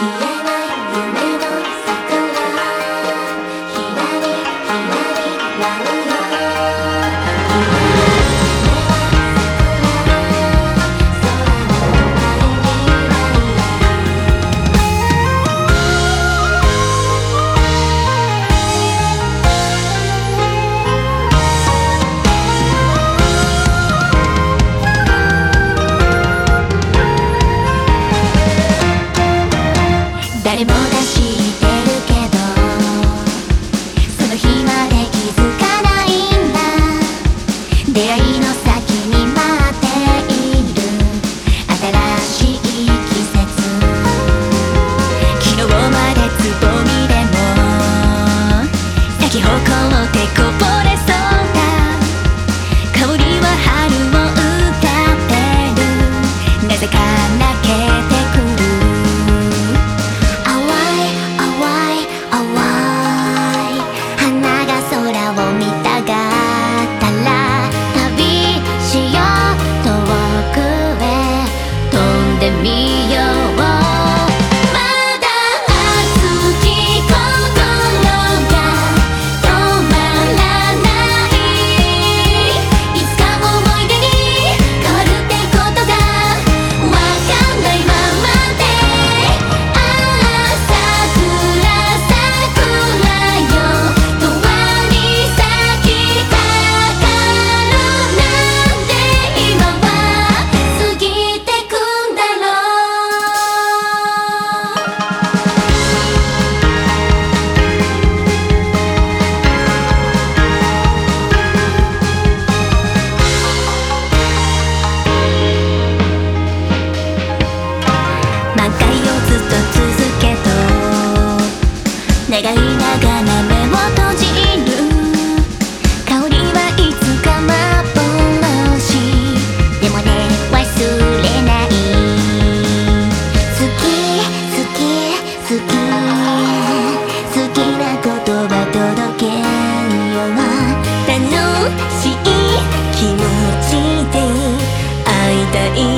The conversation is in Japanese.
you. 誰もが知てるけどその日まで気づかないんだ。出会いの先に待っている新しい季節。昨日までつぼみでも咲き誇る願いながら目を閉じる香りはいつか幻でもね忘れない好き好き好ききな言葉届けよ。う楽しい気持ちで会いたい。